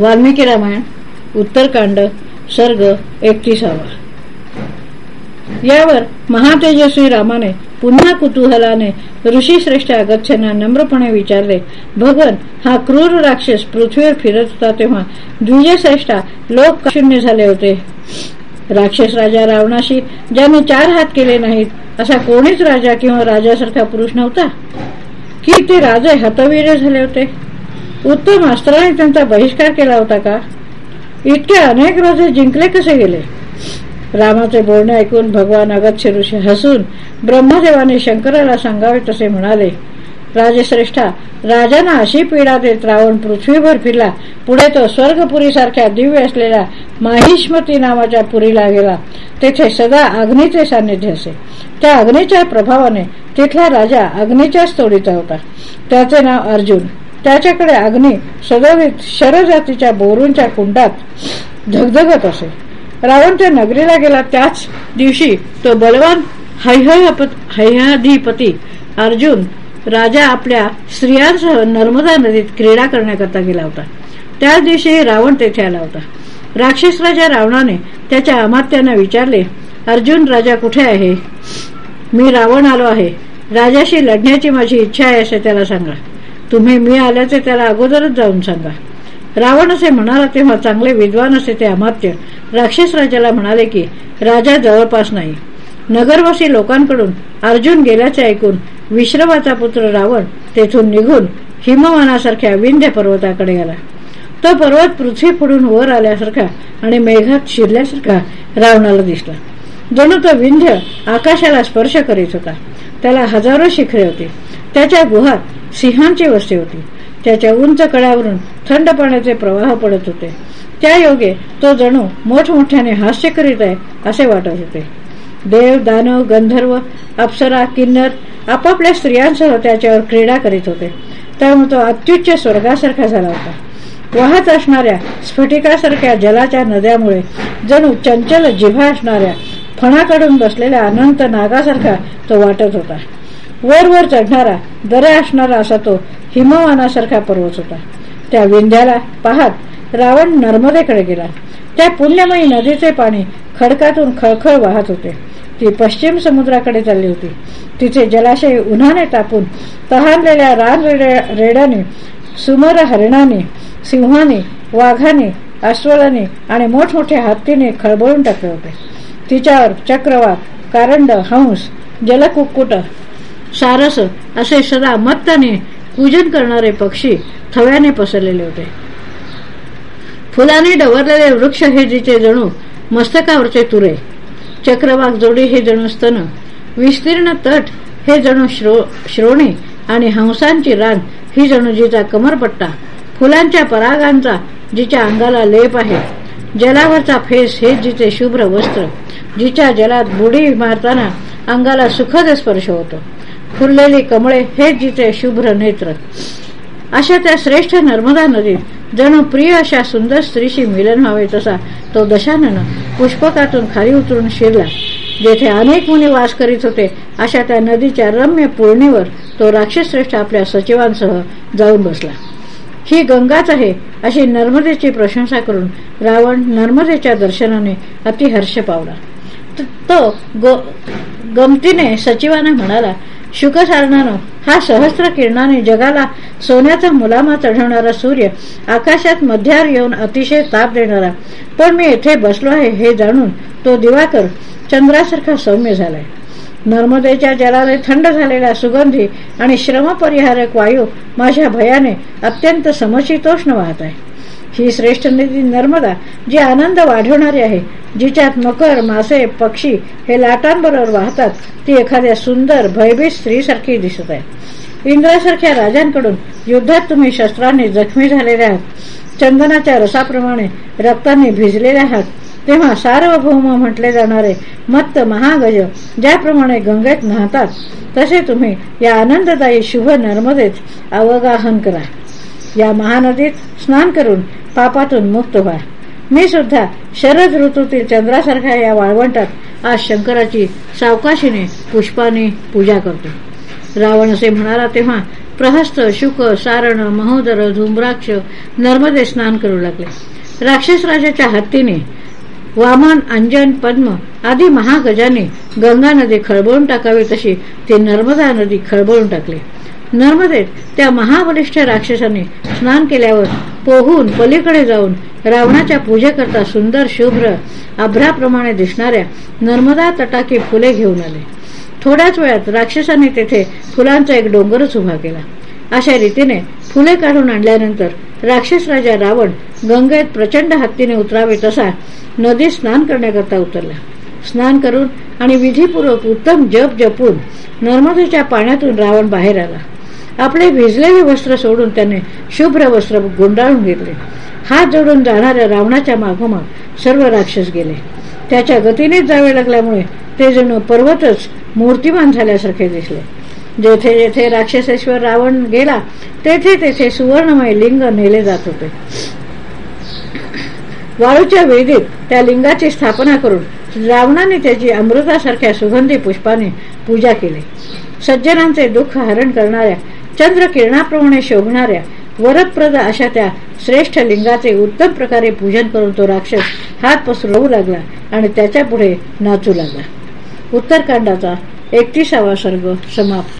वाल्मिकी रामायण उत्तरकांड सर्ग एकतीसावा. यावर महातेजस्वी रामाने पुन्हा कुतूहलाने ऋषीश्रेष्ठ अगच्छना नम्रपणे विचारले भगवन हा क्रूर राक्षस पृथ्वीवर फिरत होता तेव्हा द्विजश्रेष्ठा लोक शून्य झाले होते? राक्षस राजा रावणाशी ज्याने चार हात केले नाहीत असा कोणीच राजा किंवा राजासारखा पुरुष नव्हता? की ते राजे हतवीर झाले होते? उत्तम मास्तराने त्यांचा बहिष्कार केला होता का? इतके अनेक रोजे जिंकले कसे गेले? रामाचे बोलणे ऐकून भगवान अगत्य ऋषी हसून ब्रह्मदेवाने शंकराला सांगावे तसे म्हणाले राजश्रेष्ठा राजांना अशी पीडा देत रावण पृथ्वीभर फिरला. पुढे तो स्वर्गपुरीसारख्या दिव्य असलेल्या माहिष्मती नावाच्या पुरीला गेला. तेथे सदा अग्नीचे सान्निध्य असे. त्या अग्नीच्या प्रभावाने तिथला राजा अग्नीच्याच तोडीचा होता. त्याचे नाव अर्जुन. त्याच्याकडे अग्नी सदवित शरजातीच्या बोरूंच्या कुंडात धगधगत असे. रावण त्या नगरीला गेला. त्याच दिवशी तो बलवान हैहधिपती अर्जुन राजा आपल्या स्त्रियांसह नर्मदा नदीत क्रीडा करण्याकरता गेला होता. त्याच दिवशी रावण तेथे आला होता. राक्षस राजा रावणाने त्याच्या अमात्यांना विचारले अर्जुन राजा कुठे आहे? मी रावण आलो आहे. राजाशी लढण्याची माझी इच्छा आहे असे त्याला सांगा. तुम्ही मी आल्याचे त्याला अगोदरच जाऊन सांगा. रावण असे म्हणाला तेव्हा चांगले विद्वान असे ते अमात्य. राक्षस राजाला म्हणाले की राजा जवळपास नाही. नगरवासी लोकांकडून अर्जुन गेल्याचे ऐकून विश्रवाचा पुत्र रावण तेथून निघून हिमवानासारख्या विंध्य पर्वताकडे आला तो पर्वत पृथ्वी फोडून वर आल्यासारखा आणि मेघात शिरल्यासारखा रावणाला दिसला. जणू तो विंध्य आकाशाला स्पर्श करीत होता. त्याला हजारो शिखरे होती. त्याच्या गुहात सिंहांची वस्ती होती. त्याच्या उंच कड्यावरून थंड पाण्याचे प्रवाह पडत होते. त्या योगे तो जणू मोठमोठ्याने हास्य करीत आहे असे वाटत होते. देव दानव गंधर्व अप्सरा किन्नर आपापल्या स्त्रियांसह त्याच्यावर क्रीडा करीत होते. त्यामुळे तो अत्युच्च स्वर्गासारखा झाला होता. वाहत असणाऱ्या स्फटिकासारख्या जलाच्या नद्यामुळे जणू चंचल जिभा असणाऱ्या फणाकडून बसलेल्या अनंत नागासारखा तो वाटत होता. वर वर चढणारा दऱ्या असणारा असा तो हिमवानासारखा पर्वत होता. त्या विंध्याला पाहत रावण नर्मदेकडे गेला. त्या पुण्यमयी नदीचे पाणी खडकातून खळखळ वाहत होते. ती पश्चिम समुद्राकडे चालली होती. तिचे जलाशय उन्हाने तापून तहानलेल्या रान रेड्याने सुमर हरिणाने सिंहाने वाघाने अस्वलाने आणि मोठमोठ्या हत्तीने खळबळून टाकले होते. तिच्यावर चक्रवात कारंड हंस जलकुक्कुट सारस असे सदा मत्ताने पूजन करणारे पक्षी थव्याने पसरलेले होते. फुलाने डवरलेले वृक्ष हे जिचे जणू मस्तकावरचे तुरे चक्रवाक जोडी हे जणू स्तन विस्तीर्ण तट हे जणू श्रो श्रोणी आणि हंसांची रांग ही जणू जिचा कमरपट्टा फुलांच्या परागांचा जिच्या अंगाला लेप आहे. जलावरचा फेस हे जिचे शुभ्र वस्त्र जिच्या जलात बुडी मारताना अंगाला सुखद स्पर्श होतो. फुललेली कमळे हे जिचे शुभ्र नेत्र. अशा त्या श्रेष्ठ नर्मदा नदीत जणू प्रिय अशा सुंदर स्त्रीशी मिलन व्हावे तसा तो दशानन पुष्पकातून खाली उतरून शिरला. जेथे अनेक मुनी वास करीत होते अशा त्या नदीच्या रम्य पूर्णीवर तो राक्षसश्रेष्ठ आपल्या सचिवांसह जाऊन बसला. ही गंगाच आहे अशी नर्मदेची प्रशंसा करून रावण नर्मदेच्या दर्शनाने अतिहर्ष पावला. तो गमतीने सचिवांना म्हणाला शुकसारणानं. हा सहस्र किरणाने जगाला सोन्याचा मुलामा चढवणारा सूर्य आकाशात मध्यावर येऊन अतिशय ताप देणारा. पण मी येथे बसलो आहे हे जाणून तो दिवाकर चंद्रासारखा सौम्य झालाय. नर्मदेच्या जलाने थंड झालेला सुगंधी आणि श्रमपरिहारक वायू माझ्या भयाने अत्यंत समशीतोष्ण वाहत आहे. ही श्रेष्ठ नदी नर्मदा जी आनंद वाढवणारी आहे जिच्यात मकर मासे पक्षी हे लाटांबरोबर वाहतात ती एखाद्या सुंदर भयभीत स्त्रीसारखी दिसत आहे. इंद्रासारख्या राजांकडून युद्धात तुम्ही शस्त्रांनी जखमी झालेले आहात. चंदनाच्या रसाप्रमाणे रक्ताने भिजलेले आहात. तेव्हा सार्वभौम म्हटले जाणारे मत्त महागज ज्याप्रमाणे गंगेत न्हातात तसे तुम्ही या आनंददायी शुभ नर्मदेत अवगाहन करा. या महानदीत स्नान करून पापातून मुक्त व्हा. मी सुद्धा शरद ऋतूतील चंद्रासारख्या या वाळवंटात आज शंकराची सावकाशीने पुष्पाने पूजा करतो. रावण असे म्हणाला तेव्हा प्रहस्त शुक सारण महोदर धुम्राक्ष नर्मदे स्नान करू लागले. राक्षस राजाच्या हत्तीने वामन अंजन पद्म आदी महागजाने गंगा नदी खळबळून टाकावी तशी ती नर्मदा नदी खळबळून टाकली. नर्मदेत त्या महाबलिष्ठ राक्षसाने स्नान केल्यावर पोहून पलीकडे जाऊन रावणाच्या पूजेकरता सुंदर शुभ्र आभ्राप्रमाणे दिसणाऱ्या नर्मदा तटाकी फुले घेऊन आले. थोड्याच वेळात राक्षसाने तेथे फुलांचा एक डोंगरच उभा केला. अशा रीतीने फुले काढून आणल्यानंतर राक्षस राजा रावण गंगेत प्रचंड हत्तीने उतरावे तसा नदी स्नान करण्याकरता उतरला. स्नान करून आणि विधीपूर्वक उत्तम जप जपून नर्मदेच्या पाण्यातून रावण बाहेर आला. आपले भिजलेले वस्त्र सोडून त्याने शुभ्र वस्त्र गुंडाळून घेतले. हात जोडून जाणाऱ्या रावणाच्या मागोमाग सर्व राक्षस गेले. त्याच्या गतीनेच जावे लागल्यामुळे ते जणू पर्वतच मूर्तिमान झाल्यासारखे दिसले. जेथे जेथे राक्षसेश्वर रावण गेला तेथे तेथे सुवर्णमय लिंग नेले जात होते. वाळूच्या वेदीत त्या लिंगाची स्थापना करून रावणाने त्याची अमृतासारख्या सुगंधी पुष्पाने पूजा केली. सज्जनांचे दुःख हरण करणाऱ्या चंद्र किरणाप्रमाणे शोभणाऱ्या वरदप्रद अशा त्या श्रेष्ठ लिंगाचे उत्तम प्रकारे पूजन करून तो राक्षस हात पसरवू लागला आणि त्याच्या पुढे नाचू लागला. उत्तरकांडाचा एकतीसावा सर्ग समाप्त.